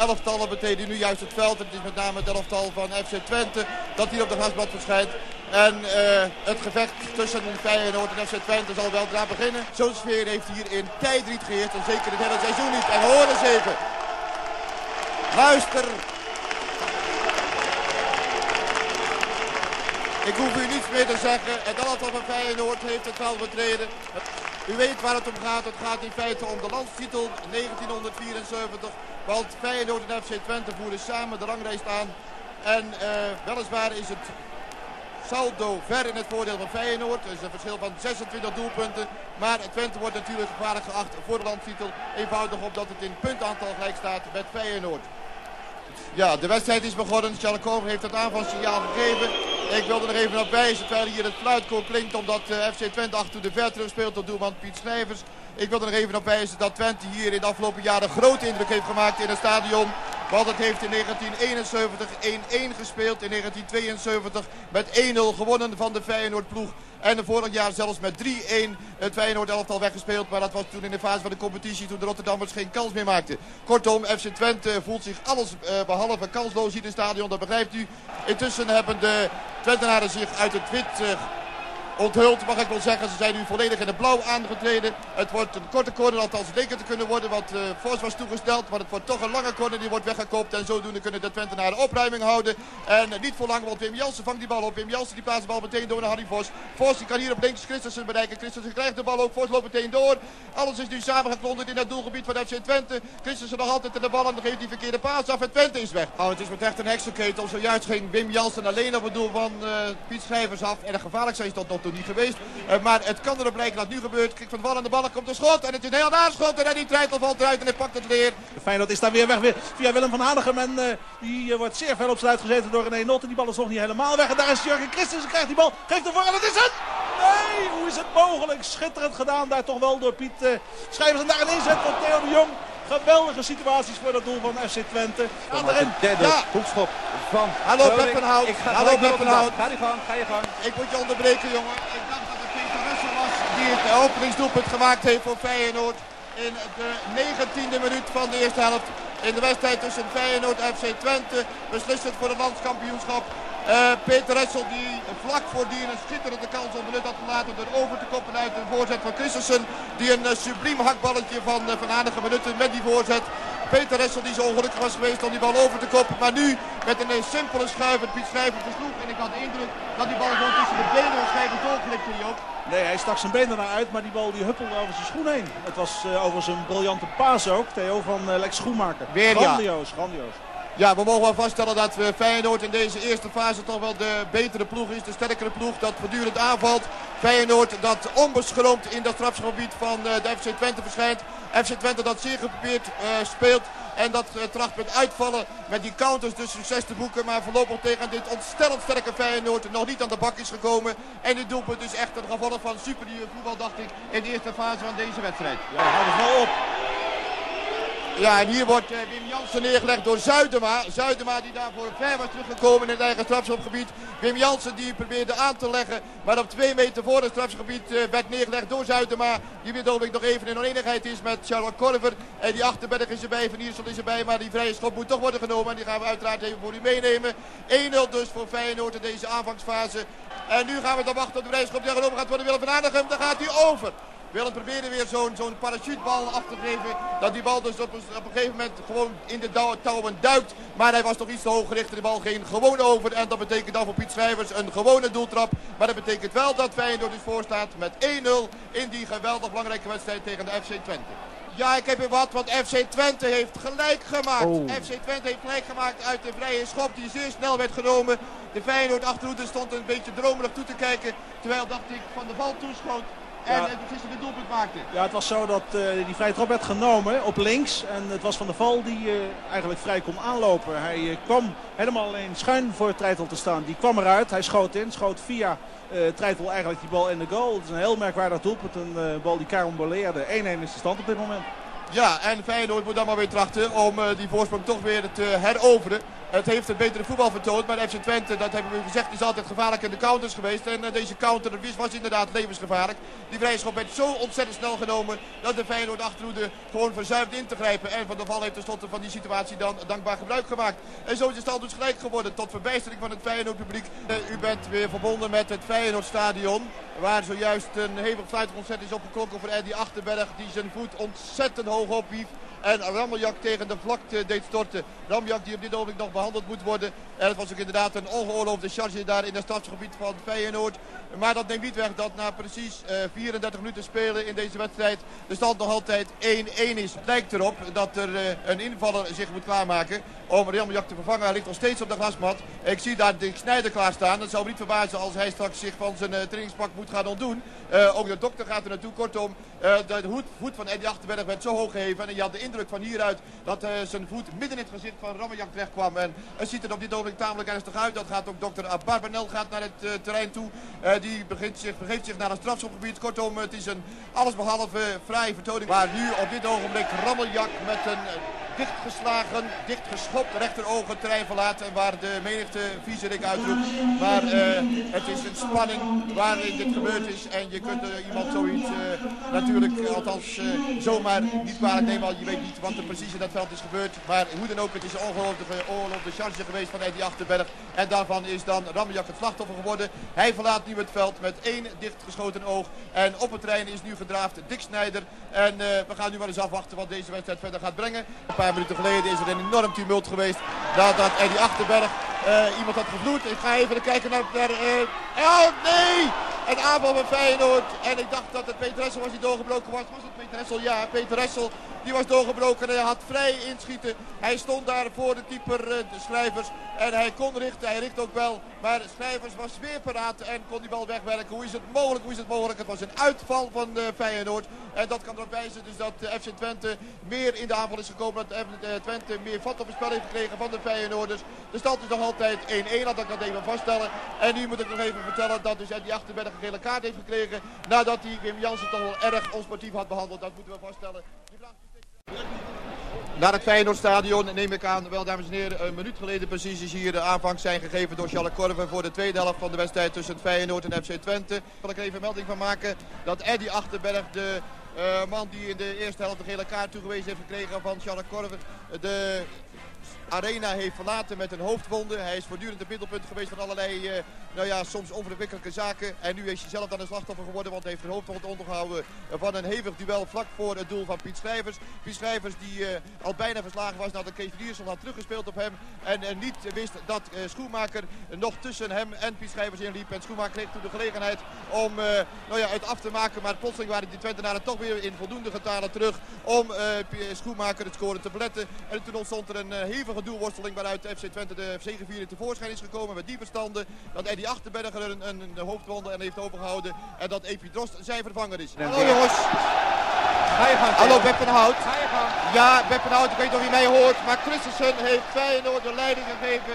elftallen betreden nu juist het veld. Het is met name het elftal van FC Twente dat hier op de grasblad verschijnt. En uh, het gevecht tussen Feyenoord en FC Twente zal wel daar beginnen. Zo'n sfeer heeft hier in tijd niet geheerst en zeker het hele seizoen niet. En hoor eens even. Luister. Ik hoef u niets meer te zeggen. Het elftal van Feyenoord heeft het veld betreden. U weet waar het om gaat. Het gaat in feite om de landstitel 1974. Want Feyenoord en FC Twente voeren samen de ranglijst aan. En uh, weliswaar is het saldo ver in het voordeel van Feyenoord. Is een verschil van 26 doelpunten. Maar Twente wordt natuurlijk gevaarlijk geacht voor de landstitel. Eenvoudig omdat het in puntaantal gelijk staat met Feyenoord. Ja, de wedstrijd is begonnen. Schalkover heeft het aanvalsignaal gegeven. Ik wilde er even op wijzen terwijl hier het fluitkoor klinkt omdat uh, FC Twente achter de ver speelt door doelman Piet Snijvers. Ik wil er even op wijzen dat Twente hier in de afgelopen jaren grote indruk heeft gemaakt in het stadion. Want het heeft in 1971 1-1 gespeeld. In 1972 met 1-0 gewonnen van de Feyenoord ploeg. En vorig jaar zelfs met 3-1 het Feyenoord elftal weggespeeld. Maar dat was toen in de fase van de competitie toen de Rotterdammers geen kans meer maakten. Kortom, FC Twente voelt zich alles uh, behalve kansloos in het stadion. Dat begrijpt u. Intussen hebben de Twentenaren zich uit het wit uh, onthuld, mag ik wel zeggen. Ze zijn nu volledig in het blauw aangetreden. Het wordt een korte corner, althans het te kunnen worden, wat uh, Vos was toegesteld. Maar het wordt toch een lange corner, die wordt weggekopt. En zodoende kunnen de Twentenaren opruiming houden. En niet voor lang, want Wim Jansen vangt die bal op. Wim Jansen die plaatst de bal meteen door naar Harry Vos. Vos die kan hier op links Christensen bereiken. Christensen krijgt de bal ook. Vos loopt meteen door. Alles is nu samengeklonderd in het doelgebied van FC Twente. Christensen nog altijd in de bal en dan geeft die verkeerde paas af. En Twente is weg. Oh, het is met echt een heksenketel. Zojuist ging Wim Jansen alleen op het doel van uh, Piet Schrijvers af. En gevaarlijk zijn ze tot nog toe niet geweest. Uh, maar het kan erop lijken dat nu gebeurt. Kijk van bal aan de bal, komt een schot. En het is een heel naschot. En die treitel valt eruit en hij pakt het weer. Feyenoord is daar weer weg weer via Willem van Hanegem. En uh, die uh, wordt zeer fel op sluit gezeten door René Notte. Die bal is nog niet helemaal weg. En daar is Jurgen Christensen. Krijgt die bal. Geeft hem voor. En het is het. Nee, hoe is het mogelijk? Schitterend gedaan daar toch wel door Piet uh, Schrijvers. En daar een inzet van Theo de Jong. Geweldige situaties voor het doel van FC Twente. Aan de derde ja. hoekschop van Hallo Bert van Hout. Hallo Bert van Hout. Ga je gang, ga je gang. Ik moet je onderbreken jongen. Ik dacht dat het Peter Russell was die het openingsdoelpunt gemaakt heeft voor Feyenoord. In de 19e minuut van de eerste helft. In de wedstrijd tussen Feyenoord en FC Twente. Beslissend voor het landskampioenschap. Uh, Peter Ressel die vlak voordien een schitterende kans onbenut had gelaten door over te koppen uit de voorzet van Christensen. Die een uh, subliem hakballetje van uh, Van Hanegem benutte met die voorzet. Peter Ressel die zo ongelukkig was geweest om die bal over te koppen. Maar nu met een simpele schuif het Piet Schrijver versloeg. En ik had de indruk dat die bal gewoon tussen de benen van Schrijver doorklikte hier ook. Nee, hij stak zijn benen naar uit, maar die bal die huppelde over zijn schoen heen. Het was overigens een briljante paas ook, Theo van Lex Schoenmaker. Weer, grandioos, ja. grandioos. Ja, we mogen wel vaststellen dat we Feyenoord in deze eerste fase toch wel de betere ploeg is. De sterkere ploeg dat voortdurend aanvalt. Feyenoord dat onbeschroomd in dat strafgebied van uh, de FC Twente verschijnt. FC Twente dat zeer geprobeerd uh, speelt. En dat uh, tracht met uitvallen met die counters dus succes te boeken. Maar voorlopig tegen dit ontstellend sterke Feyenoord nog niet aan de bak is gekomen. En dit doelpunt is echt een gevolg van superieur voetbal dacht ik in de eerste fase van deze wedstrijd. Ja, hou het wel op. Ja, en hier wordt uh, Wim Jansen neergelegd door Zuidema. Zuidema die daarvoor ver was teruggekomen in het eigen strafschopgebied. Wim Jansen die probeerde aan te leggen. Maar op twee meter voor het strafschopgebied uh, werd neergelegd door Zuidema. Die weer ik nog even in oneenigheid is met Charlotte Korver. En die achterberg is erbij, Van Iersel is erbij. Maar die vrije schop moet toch worden genomen. En die gaan we uiteraard even voor u meenemen. 1-0 dus voor Feyenoord in deze aanvangsfase. En nu gaan we dan wachten op de vrije schop die genomen gaat worden. Willem van Aanegem, daar gaat hij over. Willem probeerde weer zo'n zo'n parachutebal af te geven. Dat die bal dus op, op een gegeven moment gewoon in de touwen duikt. Maar hij was toch iets te hoog gericht. De bal ging gewoon over. En dat betekent dan voor Piet Schrijvers een gewone doeltrap. Maar dat betekent wel dat Feyenoord dus voor staat met 1-0 in die geweldig belangrijke wedstrijd tegen de FC Twente. Ja, ik heb weer wat, want FC Twente heeft gelijk gemaakt. Oh. FC Twente heeft gelijk gemaakt uit de vrije schop die zeer snel werd genomen. De Feyenoord achterhoede stond een beetje dromerig toe te kijken. Terwijl, dacht ik, van de bal toeschoot. En Ja. ja. beslissende doelpunt maakte. Ja, het was zo dat eh, die vrije trap werd genomen op links. En het was Van der Val die eh, eigenlijk vrij kon aanlopen. Hij eh, kwam helemaal alleen schuin voor Treitel te staan. Die kwam eruit, hij schoot in, schoot via eh Treitel eigenlijk die bal in de goal. Het is een heel merkwaardig doelpunt, een eh, bal die karamboleerde. 1-1 is de stand op dit moment. Ja, en Feyenoord moet dan maar weer trachten om uh, die voorsprong toch weer te heroveren. Het heeft een betere voetbal vertoond, maar FC Twente, dat hebben we gezegd, is altijd gevaarlijk in de counters geweest. En uh, deze counter was inderdaad levensgevaarlijk. Die vrije schop werd zo ontzettend snel genomen dat de Feyenoord achterhoede gewoon verzuimd in te grijpen. En Van der Val heeft tenslotte van die situatie dan dankbaar gebruik gemaakt. En zo is de stand dus gelijk geworden tot verbijstering van het Feyenoord publiek. Uh, u bent weer verbonden met het Feyenoordstadion. Waar zojuist een hevig fluitconcert is opgeklonken voor Eddie Achterberg. Die zijn voet ontzettend hoog o Robif En Rammeljak tegen de vlakte deed storten. Rammeljak die op dit ogenblik nog behandeld moet worden. En het was ook inderdaad een ongeoorloofde charge daar in het stadsgebied van Feyenoord. Maar dat neemt niet weg dat na precies uh, 34 minuten spelen in deze wedstrijd de stand nog altijd 1-1 is. Het lijkt erop dat er uh, een invaller zich moet klaarmaken om Rammeljak te vervangen. Hij ligt nog steeds op de grasmat. Ik zie daar de Snijder klaarstaan. Dat zou me niet verbazen als hij straks zich van zijn uh, trainingspak moet gaan ontdoen. ook de dokter gaat er naartoe. Kortom, de hoed, van Eddie Achterberg werd zo hoog geheven. En je had de indruk van hieruit dat zijn voet midden in het gezicht van Rammeljak terecht kwam. En het ziet er op dit ogenblik tamelijk ernstig uit. Dat gaat ook dokter Barbanel gaat naar het terrein toe. die begint zich, begeeft zich naar het strafschopgebied. Kortom, het is een allesbehalve vrije vertoning. Waar nu op dit ogenblik Rammeljak met een dichtgeslagen, dichtgeschopt rechteroog terrein verlaat. En waar de menigte viezerik uitroept. Maar uh, het is een spanning waarin dit gebeurd is. En je kunt iemand zoiets uh, natuurlijk, althans zomaar niet kwalijk nemen. Want je weet niet wat er precies in dat veld is gebeurd. Maar hoe dan ook, het is een ongelooflijke charge geweest van Eddie Achterberg. En daarvan is dan Ramjak het slachtoffer geworden. Hij verlaat nu het veld met één dichtgeschoten oog. En op het terrein is nu gedraafd Dick Snijder. En we gaan nu maar eens afwachten wat deze wedstrijd verder gaat brengen. Een paar minuten geleden is er een enorm tumult geweest. Nadat Eddie Achterberg uh, iemand had gevloed. Ik ga even kijken naar... naar uh, oh nee! Een aanval van Feyenoord. En ik dacht dat het Peter Ressel was die doorgebroken was. Was het Peter Ressel? Ja, Peter Ressel. Die was doorgebroken en hij had vrij inschieten. Hij stond daar voor de keeper, uh, de schrijvers. En hij kon richten. Hij richt ook wel. Maar schrijvers was weer paraat en kon die bal wegwerken. Hoe is het mogelijk? Hoe is het mogelijk? Het was een uitval van uh, Feyenoord. En dat kan erop wijzen dus dat uh, FC Twente meer in de aanval is gekomen. Dat Twente meer vat op het spel heeft gekregen van de Feyenoorders. De stand is nog altijd 1-1. Laat ik dat even vaststellen. En nu moet ik nog even vertellen dat dus die Achterberg een gele kaart heeft gekregen. Nadat hij Wim Jansen toch wel erg onsportief had behandeld. Dat moeten we vaststellen. Naar het Feyenoordstadion neem ik aan, wel dames en heren, een minuut geleden precies is hier de aanvang zijn gegeven door Charles Korver voor de tweede helft van de wedstrijd tussen Feyenoord en FC Twente. Wil ik er even melding van maken dat Eddy Achterberg, de uh, man die in de eerste helft de gele kaart toegewezen heeft gekregen van Charles Korver, de arena heeft verlaten met een hoofdwonde. Hij is voortdurend het middelpunt geweest van allerlei, uh, nou ja, soms onverwikkelijke zaken. En nu is hij zelf dan een slachtoffer geworden, want hij heeft een hoofdwond ondergehouden van een hevig duel vlak voor het doel van Piet Schrijvers. Piet Schrijvers die uh, al bijna verslagen was nadat Kees Diersel had teruggespeeld op hem. En uh, niet wist dat Schoenmaker nog tussen hem en Piet Schrijvers inliep. En Schoenmaker kreeg toen de gelegenheid om nou ja, het af te maken. Maar plotseling waren die Twentenaren toch weer in voldoende getalen terug om Schoenmaker het scoren te beletten. En toen ontstond er een hevige doelworsteling waaruit FC Twente de zegeviering tevoorschijn is gekomen met die verstanden. Dat Eddie Achterberger een, een, een hoofdwonde en heeft overgehouden. En dat Epi Drost zijn vervanger is. Hallo jongens. Ga je gang. Hallo Beppenhout. Ga je gang. Ja, Beppenhout, ik weet niet of je mij hoort. Maar Christensen heeft Feyenoord de leiding gegeven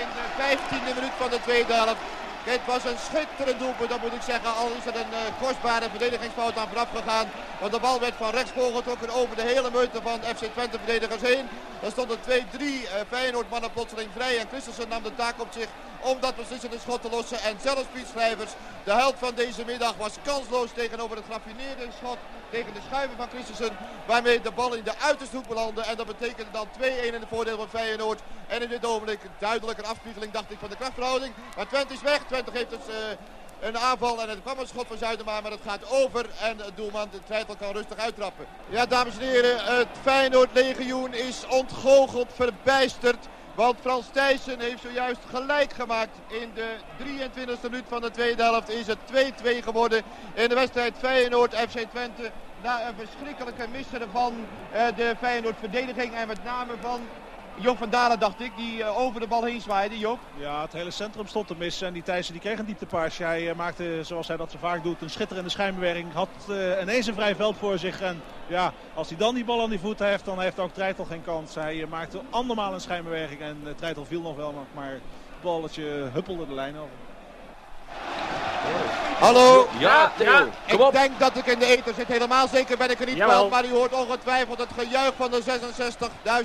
in de 15e minuut van de tweede helft. Het was een schitterend doelpunt, dat moet ik zeggen. Al is er een uh, kostbare verdedigingsfout aan vooraf gegaan. Want de bal werd van rechts voorgetrokken over de hele meute van FC Twente verdedigers heen. Er stonden 2-3 uh, Feyenoord mannen plotseling vrij. En Christensen nam de taak op zich om dat beslissende schot te lossen. En zelfs Piet Schrijvers, de held van deze middag, was kansloos tegenover het graffineerde schot tegen de schuiven van Christensen. Waarmee de bal in de uiterste hoek belandde. En dat betekende dan 2-1 in het voordeel van Feyenoord. En in dit ogenblik duidelijk een afspiegeling, dacht ik, van de krachtverhouding. Maar Twente is weg. Twente geeft dus... Uh, een aanval en het kwam een schot van Zuidema, maar het gaat over en de doelman de twijfel kan rustig uittrappen. Ja, dames en heren, het Feyenoord legioen is ontgoocheld, verbijsterd. Want Frans Thijssen heeft zojuist gelijk gemaakt. In de 23e minuut van de tweede helft is het 2-2 geworden in de wedstrijd Feyenoord-FC Twente. Na een verschrikkelijke misser van uh, de Feyenoord verdediging en met name van Job van Dalen dacht ik, die uh, over de bal heen zwaaide. Job? Ja, het hele centrum stond te missen. En die Thijssen die kreeg een dieptepaars. Hij uh, maakte, zoals hij dat zo vaak doet, een schitterende schijnbewerking. Had uh, ineens een vrij veld voor zich. En ja, als hij dan die bal aan die voet heeft, dan heeft ook Treitel geen kans. Hij maakte andermaal een schijnbewerking. En Treitel viel nog wel, maar het balletje huppelde de lijn over. Hallo? Ja, Theo. Kom op. Ik denk dat ik in de eten zit. Helemaal zeker ben ik er niet van. Maar u hoort ongetwijfeld het gejuich van de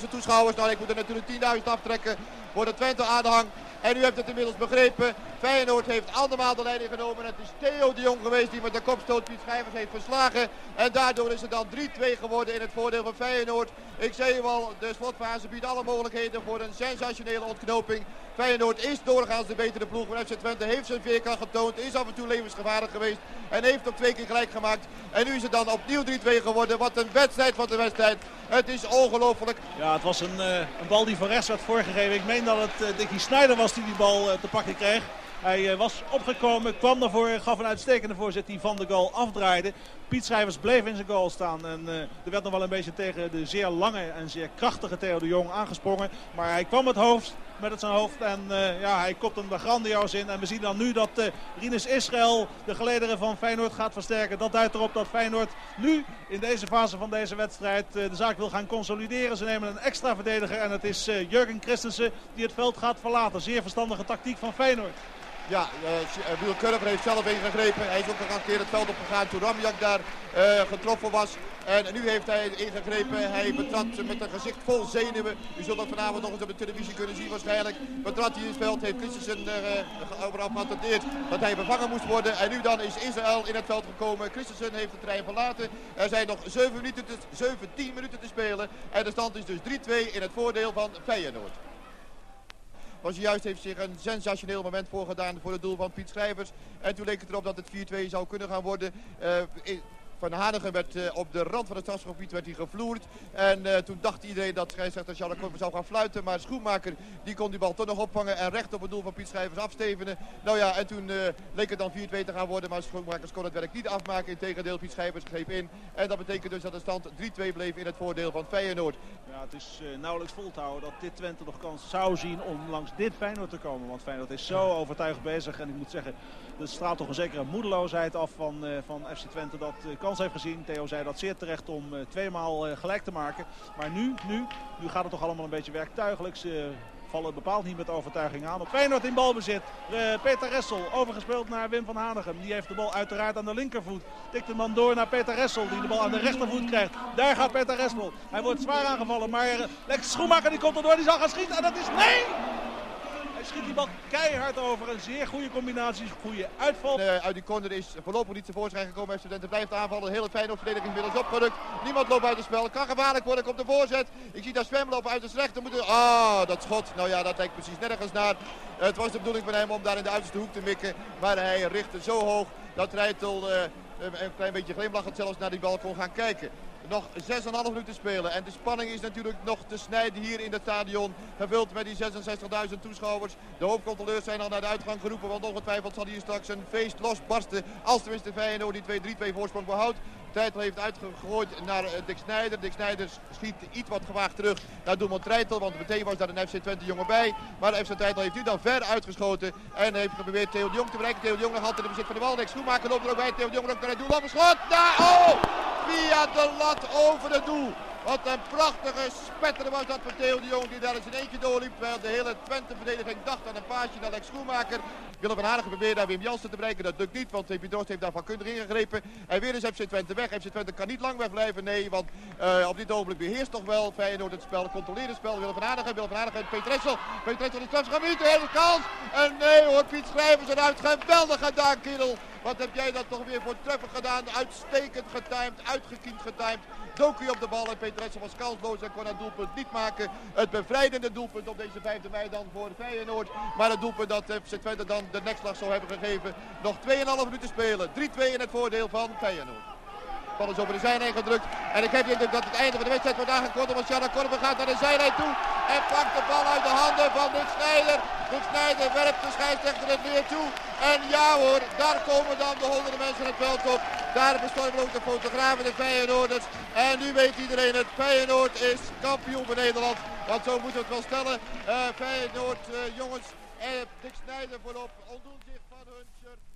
66.000 toeschouwers. Nou, ik moet er natuurlijk 10.000 aftrekken voor de Twente aanhang. En u hebt het inmiddels begrepen. Feyenoord heeft andermaal de leiding genomen. Het is Theo de Jong geweest die met de kopstoot Piet Schijvers heeft verslagen. En daardoor is het dan 3-2 geworden in het voordeel van Feyenoord. Ik zei u al, de slotfase biedt alle mogelijkheden voor een sensationele ontknoping. Feyenoord is doorgaans de betere ploeg. Maar FC Twente heeft zijn veerkracht getoond. Is af en toe levensgevaarlijk geweest. En heeft ook twee keer gelijk gemaakt. En nu is het dan opnieuw 3-2 geworden. Wat een wedstrijd van de wedstrijd. Het is ongelooflijk. Ja, het was een, eh, een bal die van rechts werd voorgegeven. Ik meen dat het uh, Dickie Snyder was die die bal eh, te pakken kreeg. Hij was opgekomen, kwam naar voren, gaf een uitstekende voorzet die van de goal afdraaide. Piet Schrijvers bleef in zijn goal staan. En uh, er werd nog wel een beetje tegen de zeer lange en zeer krachtige Theo de Jong aangesprongen. Maar hij kwam het hoofd met het zijn hoofd en uh, ja, hij kopt hem er grandioos in. En we zien dan nu dat uh, Rinus Israël de gelederen van Feyenoord gaat versterken. Dat duidt erop dat Feyenoord nu in deze fase van deze wedstrijd de zaak wil gaan consolideren. Ze nemen een extra verdediger en het is Jurgen Christensen die het veld gaat verlaten. Zeer verstandige tactiek van Feyenoord. Ja, uh, Wiel Kurver heeft zelf ingegrepen. Hij is ook nog een keer het veld opgegaan toen Ramjak daar uh, getroffen was. En nu heeft hij ingegrepen. Hij betrad met een gezicht vol zenuwen. U zult dat vanavond nog eens op de televisie kunnen zien waarschijnlijk. Betrad hij in het veld. Heeft Christensen uh, overal geattendeerd dat hij bevangen moest worden. En nu dan is Israël in het veld gekomen. Christensen heeft de trein verlaten. Er zijn nog 7 minuten te, 17 minuten te spelen. En de stand is dus 3-2 in het voordeel van Feyenoord was juist heeft zich een sensationeel moment voorgedaan voor het doel van Piet Schrijvers. En toen leek het erop dat het 4-2 zou kunnen gaan worden. Uh, van Hanegem werd uh, op de rand van het strafgebied werd hij gevloerd. En uh, toen dacht iedereen dat scheidsrechter Charles Korver zou gaan fluiten. Maar Schoenmaker die kon die bal toch nog opvangen en recht op het doel van Piet Schrijvers afstevenen. Nou ja, en toen uh, leek het dan 4-2 te gaan worden. Maar Schoenmakers kon het werk niet afmaken. Integendeel, Piet Schrijvers greep in. En dat betekent dus dat de stand 3-2 bleef in het voordeel van Feyenoord. Ja, het is nauwelijks vol te houden dat dit Twente nog kans zou zien om langs dit Feyenoord te komen. Want Feyenoord is zo overtuigd bezig. En ik moet zeggen, er straalt toch een zekere moedeloosheid af van, van FC Twente dat kans heeft gezien. Theo zei dat zeer terecht om uh, tweemaal uh, gelijk te maken. Maar nu, nu, nu gaat het toch allemaal een beetje werktuigelijk. Ze vallen bepaald niet met overtuiging aan. Op Feyenoord in balbezit. Uh, Peter Ressel overgespeeld naar Wim van Hanegem. Die heeft de bal uiteraard aan de linkervoet. Tikt hem dan door naar Peter Ressel die de bal aan de rechtervoet krijgt. Daar gaat Peter Ressel. Hij wordt zwaar aangevallen. Maar Lex Schoenmaker die komt erdoor. Die zal gaan schieten. En dat is nee! Hij schiet die bal keihard over. Een zeer goede combinatie, goede uitval. Uh, uit die corner is voorlopig niet tevoorschijn gekomen. Studenten blijft aanvallen. De hele Feyenoord verdediging inmiddels opgerukt. Niemand loopt uit het spel. Kan gevaarlijk worden. Komt de voorzet. Ik zie daar Zwem lopen uit het rechter. Moeten... Ah, dat schot. Nou ja, dat lijkt precies nergens naar. Uh, het was de bedoeling van hem om daar in de uiterste hoek te mikken. Maar hij richtte zo hoog dat Rijtel uh, een klein beetje glimlachend zelfs naar die bal kon gaan kijken. Nog 6,5 minuten spelen. En de spanning is natuurlijk nog te snijden hier in het stadion. Gevuld met die 66.000 toeschouwers. De hoofdcontroleurs zijn al naar de uitgang geroepen. Want ongetwijfeld zal hier straks een feest losbarsten. Als tenminste Feyenoord die 2-3-2 voorsprong behoudt. Treitel heeft uitgegooid naar Dick Snijder. Dick Snijder schiet iets wat gewaagd terug naar doelman Treitel. Want meteen was daar een FC Twente jongen bij. Maar FC Treitel heeft nu dan ver uitgeschoten. En heeft geprobeerd Theo de Jong te bereiken. Theo de Jong nog altijd in bezit van de bal. Schoenmaker loopt er ook bij. Theo de Jong ook naar het doel. Schot! Daar! Oh! Via de lat over het doel. Wat een prachtige spetter was dat van Theo de Jong die daar eens in eentje doorliep. De hele Twente-verdediging dacht aan een paasje naar Lex Schoenmaker. Willem van Hanegem probeerde daar Wim Jansen te bereiken. Dat lukt niet, want Tepi Drost heeft daarvan kundig ingegrepen. En weer is FC Twente weg. FC Twente kan niet lang wegblijven. Nee, want uh, op dit ogenblik beheerst toch wel Feyenoord het spel. Controleert het spel. Willem van Hanegem, Willem van Hanegem, Peter Ressel. Peter Ressel in strafgebied. De hele kans. En nee hoor, Piet Schrijvers eruit. Geweldig gedaan, kerel. Wat heb jij dat toch weer voor treffer gedaan. Uitstekend getimed, uitgekiend getimed. Doku op de bal en Peter Ressel was kansloos en kon het doelpunt niet maken. Het bevrijdende doelpunt op deze 5e mei dan voor Feyenoord. Maar het doelpunt dat FC Twente dan de nekslag zou hebben gegeven. Nog 2,5 minuten spelen. 3-2 in het voordeel van Feyenoord. De bal is over de zijlijn gedrukt. En ik heb de indruk dat het einde van de wedstrijd wordt aangekondigd. Want Sjana Korver gaat naar de zijlijn toe. En pakt de bal uit de handen van Dick Snijder. Dick Snijder werpt de scheidsrechter het weer toe. En ja hoor, daar komen dan de honderden mensen het veld op. Daar bestormen ook de fotografen, de Feyenoorders. En nu weet iedereen het. Feyenoord is kampioen van Nederland. Want zo moeten we het wel stellen. Uh, Feyenoord, uh, jongens. En Dick Snijder voorop ontdoen zich van hun shirt.